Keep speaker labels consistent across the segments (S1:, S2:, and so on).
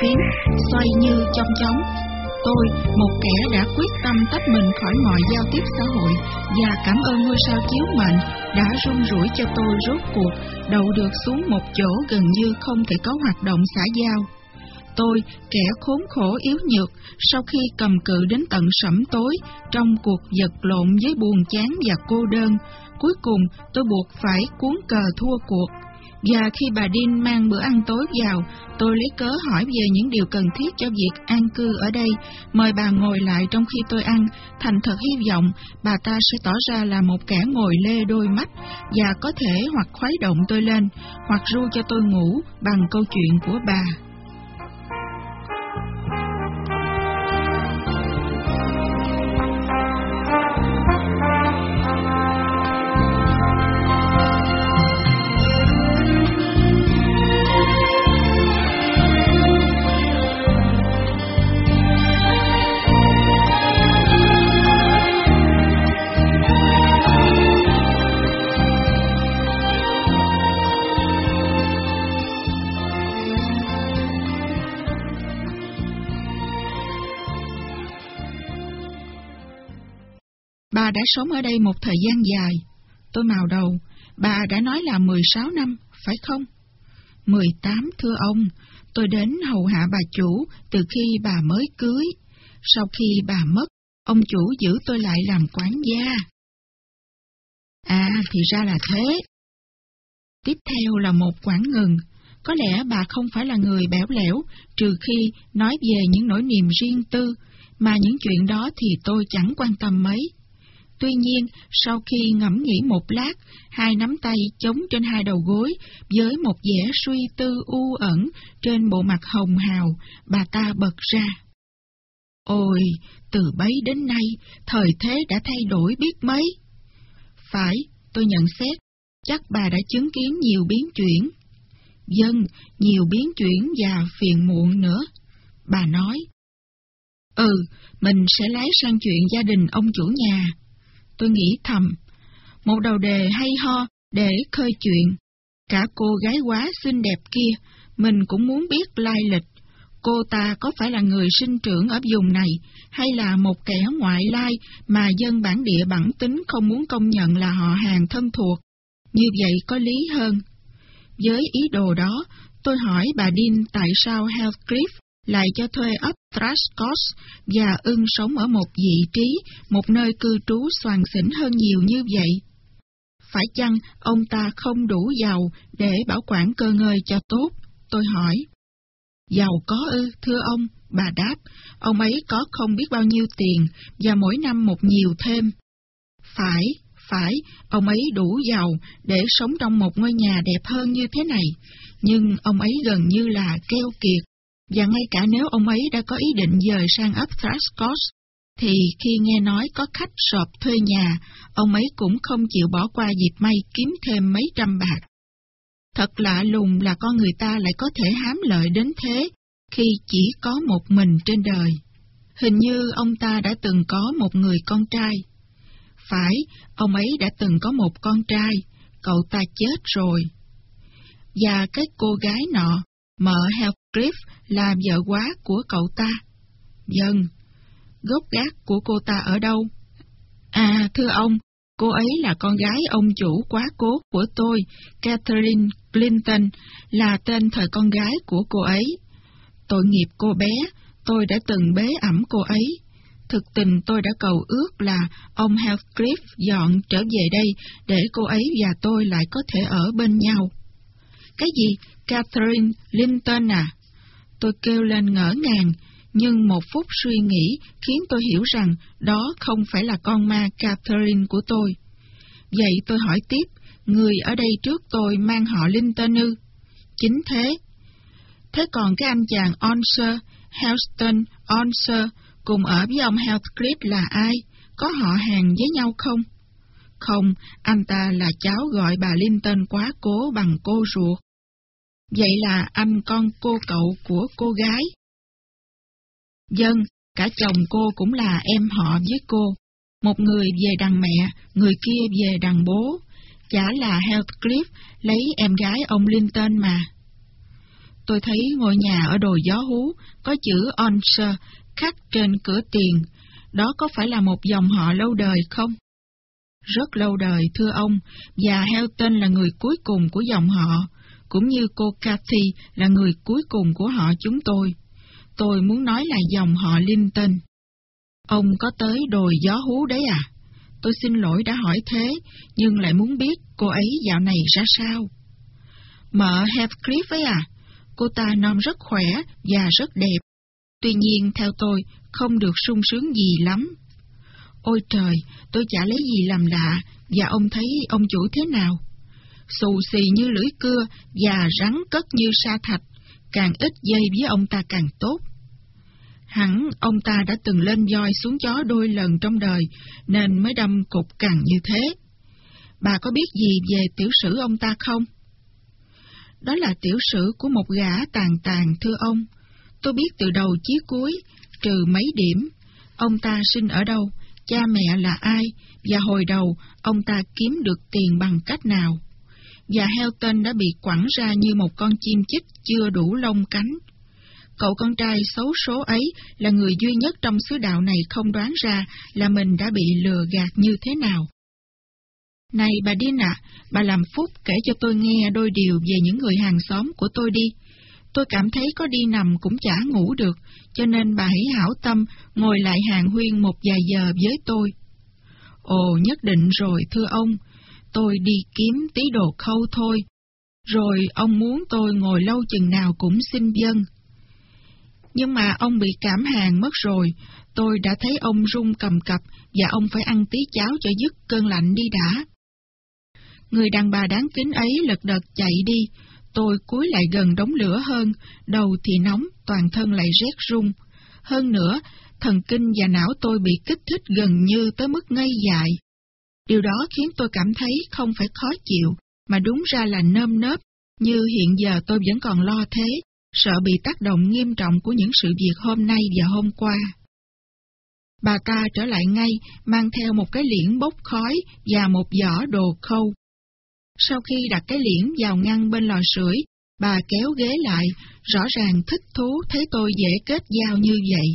S1: thật xoay như trong chóng. Tôi, một kẻ đã quyết tâm tách mình khỏi mọi giao tiếp xã hội và cảm ơn ngôi sao chiếu mệnh đã rung rủi cho tôi rốt cuộc đậu được xuống một chỗ gần như không thể có hoạt động xã giao. Tôi, kẻ khốn khổ yếu nhược, sau khi cầm cự đến tận sẩm tối trong cuộc giật lộn với buồn chán và cô đơn, cuối cùng tôi buộc phải cuốn cờ thua cuộc và khi bà Đin mang bữa ăn tối vào, tôi lấy cớ hỏi về những điều cần thiết cho việc an cư ở đây, mời bà ngồi lại trong khi tôi ăn, thành thật hy vọng bà ta sẽ tỏ ra là một kẻ ngồi lê đôi mắt và có thể hoặc khuấy động tôi lên, hoặc ru cho tôi ngủ bằng câu chuyện của bà. Bà đã sống ở đây một thời gian dài. Tôi mào đầu, bà đã nói là 16 năm, phải không? 18, thưa ông, tôi đến hầu hạ bà chủ từ khi bà mới cưới. Sau khi bà mất, ông chủ giữ tôi lại làm quán gia. À, thì ra là thế. Tiếp theo là một quãng ngừng. Có lẽ bà không phải là người bẻo lẻo, trừ khi nói về những nỗi niềm riêng tư, mà những chuyện đó thì tôi chẳng quan tâm mấy. Tuy nhiên, sau khi ngẫm nghĩ một lát, hai nắm tay chống trên hai đầu gối, với một vẻ suy tư u ẩn trên bộ mặt hồng hào, bà ta bật ra. Ôi, từ bấy đến nay, thời thế đã thay đổi biết mấy. Phải, tôi nhận xét, chắc bà đã chứng kiến nhiều biến chuyển. Dân, nhiều biến chuyển và phiền muộn nữa. Bà nói. Ừ, mình sẽ lái sang chuyện gia đình ông chủ nhà. Tôi nghĩ thầm, một đầu đề hay ho để khơi chuyện. Cả cô gái quá xinh đẹp kia, mình cũng muốn biết lai lịch. Cô ta có phải là người sinh trưởng ở vùng này, hay là một kẻ ngoại lai mà dân bản địa bản tính không muốn công nhận là họ hàng thân thuộc? Như vậy có lý hơn. Với ý đồ đó, tôi hỏi bà Dean tại sao Heathcliff lại cho thuê ấp Trashcott và ưng sống ở một vị trí, một nơi cư trú soàn xỉnh hơn nhiều như vậy. Phải chăng ông ta không đủ giàu để bảo quản cơ ngơi cho tốt? Tôi hỏi. Giàu có ư, thưa ông, bà đáp, ông ấy có không biết bao nhiêu tiền và mỗi năm một nhiều thêm. Phải, phải, ông ấy đủ giàu để sống trong một ngôi nhà đẹp hơn như thế này, nhưng ông ấy gần như là keo kiệt và ngay cả nếu ông ấy đã có ý định dời sang ấp Thrascos, thì khi nghe nói có khách sộp thuê nhà, ông ấy cũng không chịu bỏ qua dịp may kiếm thêm mấy trăm bạc. Thật lạ lùng là con người ta lại có thể hám lợi đến thế, khi chỉ có một mình trên đời. Hình như ông ta đã từng có một người con trai. Phải, ông ấy đã từng có một con trai, cậu ta chết rồi. Và cái cô gái nọ, mợ Cliff là vợ quá của cậu ta. Dân, gốc gác của cô ta ở đâu? À, thưa ông, cô ấy là con gái ông chủ quá cố của tôi, Catherine Clinton, là tên thời con gái của cô ấy. Tội nghiệp cô bé, tôi đã từng bế ẩm cô ấy. Thực tình tôi đã cầu ước là ông Heathcliff dọn trở về đây để cô ấy và tôi lại có thể ở bên nhau. Cái gì? Catherine Linton à? Tôi kêu lên ngỡ ngàng, nhưng một phút suy nghĩ khiến tôi hiểu rằng đó không phải là con ma Catherine của tôi. Vậy tôi hỏi tiếp, người ở đây trước tôi mang họ Linton ư? Chính thế. Thế còn cái anh chàng Onser, Helston Onser, cùng ở với ông Heathcliff là ai? Có họ hàng với nhau không? Không, anh ta là cháu gọi bà Linton quá cố bằng cô ruột. Vậy là anh con cô cậu của cô gái. Dân, cả chồng cô cũng là em họ với cô. Một người về đằng mẹ, người kia về đằng bố. Chả là Heathcliff lấy em gái ông Linton mà. Tôi thấy ngôi nhà ở đồi gió hú có chữ Onser khắc trên cửa tiền. Đó có phải là một dòng họ lâu đời không? Rất lâu đời, thưa ông, và Helton là người cuối cùng của dòng họ, cũng như cô Cathy là người cuối cùng của họ chúng tôi. Tôi muốn nói là dòng họ Linton. Ông có tới đồi gió hú đấy à? Tôi xin lỗi đã hỏi thế, nhưng lại muốn biết cô ấy dạo này ra sao. Mợ Heathcliff ấy à? Cô ta non rất khỏe và rất đẹp. Tuy nhiên, theo tôi, không được sung sướng gì lắm. Ôi trời, tôi chả lấy gì làm lạ, và ông thấy ông chủ thế nào? Xù xì như lưỡi cưa và rắn cất như sa thạch, càng ít dây với ông ta càng tốt. Hẳn ông ta đã từng lên voi xuống chó đôi lần trong đời, nên mới đâm cục càng như thế. Bà có biết gì về tiểu sử ông ta không? Đó là tiểu sử của một gã tàn tàn, thưa ông. Tôi biết từ đầu chí cuối, trừ mấy điểm. Ông ta sinh ở đâu, cha mẹ là ai, và hồi đầu ông ta kiếm được tiền bằng cách nào. Và Helton đã bị quẳng ra như một con chim chích chưa đủ lông cánh. Cậu con trai xấu số ấy là người duy nhất trong xứ đạo này không đoán ra là mình đã bị lừa gạt như thế nào. Này bà Điên ạ, bà làm phúc kể cho tôi nghe đôi điều về những người hàng xóm của tôi đi. Tôi cảm thấy có đi nằm cũng chả ngủ được, cho nên bà hãy hảo tâm ngồi lại hàng huyên một vài giờ với tôi. Ồ, nhất định rồi, thưa ông. Tôi đi kiếm tí đồ khâu thôi. Rồi ông muốn tôi ngồi lâu chừng nào cũng xin dân. Nhưng mà ông bị cảm hàng mất rồi, tôi đã thấy ông run cầm cập và ông phải ăn tí cháo cho dứt cơn lạnh đi đã. Người đàn bà đáng kính ấy lật đật chạy đi, tôi cúi lại gần đống lửa hơn, đầu thì nóng, toàn thân lại rét run. Hơn nữa, thần kinh và não tôi bị kích thích gần như tới mức ngây dại. Điều đó khiến tôi cảm thấy không phải khó chịu, mà đúng ra là nơm nớp, như hiện giờ tôi vẫn còn lo thế, sợ bị tác động nghiêm trọng của những sự việc hôm nay và hôm qua. Bà ta trở lại ngay, mang theo một cái liễn bốc khói và một giỏ đồ khâu. Sau khi đặt cái liễn vào ngăn bên lò sưởi, bà kéo ghế lại, rõ ràng thích thú thấy tôi dễ kết giao như vậy.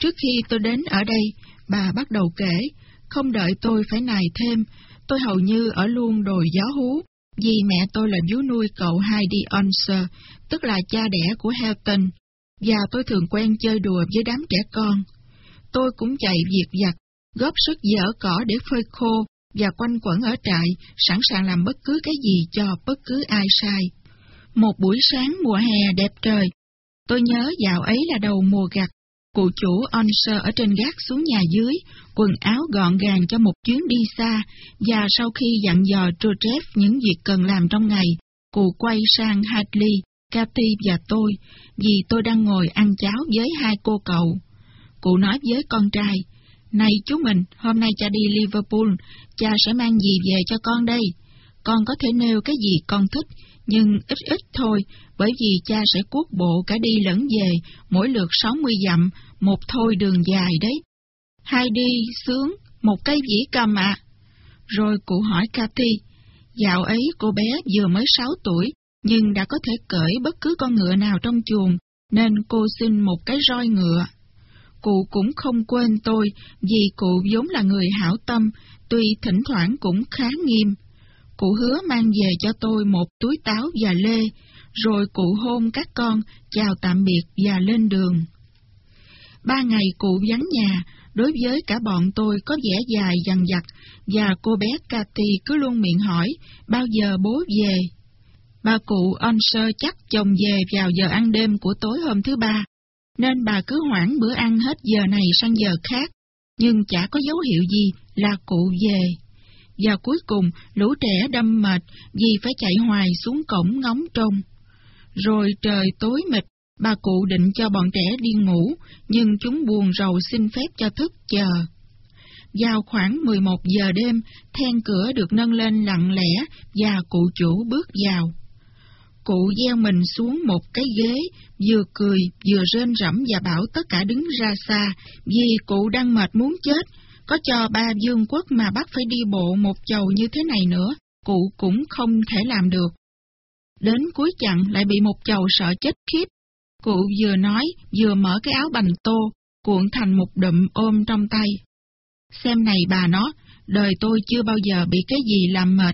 S1: Trước khi tôi đến ở đây, bà bắt đầu kể, không đợi tôi phải nài thêm, tôi hầu như ở luôn đồi gió hú, vì mẹ tôi là vú nuôi cậu Heidi Onser, tức là cha đẻ của Helton, và tôi thường quen chơi đùa với đám trẻ con. Tôi cũng chạy việc giặt, góp sức dở cỏ để phơi khô, và quanh quẩn ở trại, sẵn sàng làm bất cứ cái gì cho bất cứ ai sai. Một buổi sáng mùa hè đẹp trời, tôi nhớ dạo ấy là đầu mùa gặt, cụ chủ Onser ở trên gác xuống nhà dưới, quần áo gọn gàng cho một chuyến đi xa, và sau khi dặn dò Trochev những việc cần làm trong ngày, cụ quay sang Hadley, Cathy và tôi, vì tôi đang ngồi ăn cháo với hai cô cậu. Cụ nói với con trai, Này chú mình, hôm nay cha đi Liverpool, cha sẽ mang gì về cho con đây? Con có thể nêu cái gì con thích, nhưng ít ít thôi, bởi vì cha sẽ cuốc bộ cả đi lẫn về, mỗi lượt 60 dặm, một thôi đường dài đấy. Hai đi, sướng, một cây dĩ cầm ạ. Rồi cụ hỏi Cathy, dạo ấy cô bé vừa mới 6 tuổi, nhưng đã có thể cởi bất cứ con ngựa nào trong chuồng, nên cô xin một cái roi ngựa. Cụ cũng không quên tôi, vì cụ vốn là người hảo tâm, tuy thỉnh thoảng cũng khá nghiêm. Cụ hứa mang về cho tôi một túi táo và lê, rồi cụ hôn các con, chào tạm biệt và lên đường. Ba ngày cụ vắng nhà, đối với cả bọn tôi có vẻ dài dằn dặt, và cô bé Cathy cứ luôn miệng hỏi, bao giờ bố về? Bà cụ Onser chắc chồng về vào giờ ăn đêm của tối hôm thứ ba, nên bà cứ hoãn bữa ăn hết giờ này sang giờ khác, nhưng chả có dấu hiệu gì là cụ về. Và cuối cùng, lũ trẻ đâm mệt vì phải chạy hoài xuống cổng ngóng trông. Rồi trời tối mịt, bà cụ định cho bọn trẻ đi ngủ, nhưng chúng buồn rầu xin phép cho thức chờ. Vào khoảng 11 giờ đêm, then cửa được nâng lên lặng lẽ và cụ chủ bước vào. Cụ gieo mình xuống một cái ghế, vừa cười, vừa rên rẫm và bảo tất cả đứng ra xa, vì cụ đang mệt muốn chết, có cho ba dương quốc mà bắt phải đi bộ một chầu như thế này nữa, cụ cũng không thể làm được. Đến cuối chặng lại bị một chầu sợ chết khiếp. Cụ vừa nói, vừa mở cái áo bành tô, cuộn thành một đụm ôm trong tay. Xem này bà nó, đời tôi chưa bao giờ bị cái gì làm mệt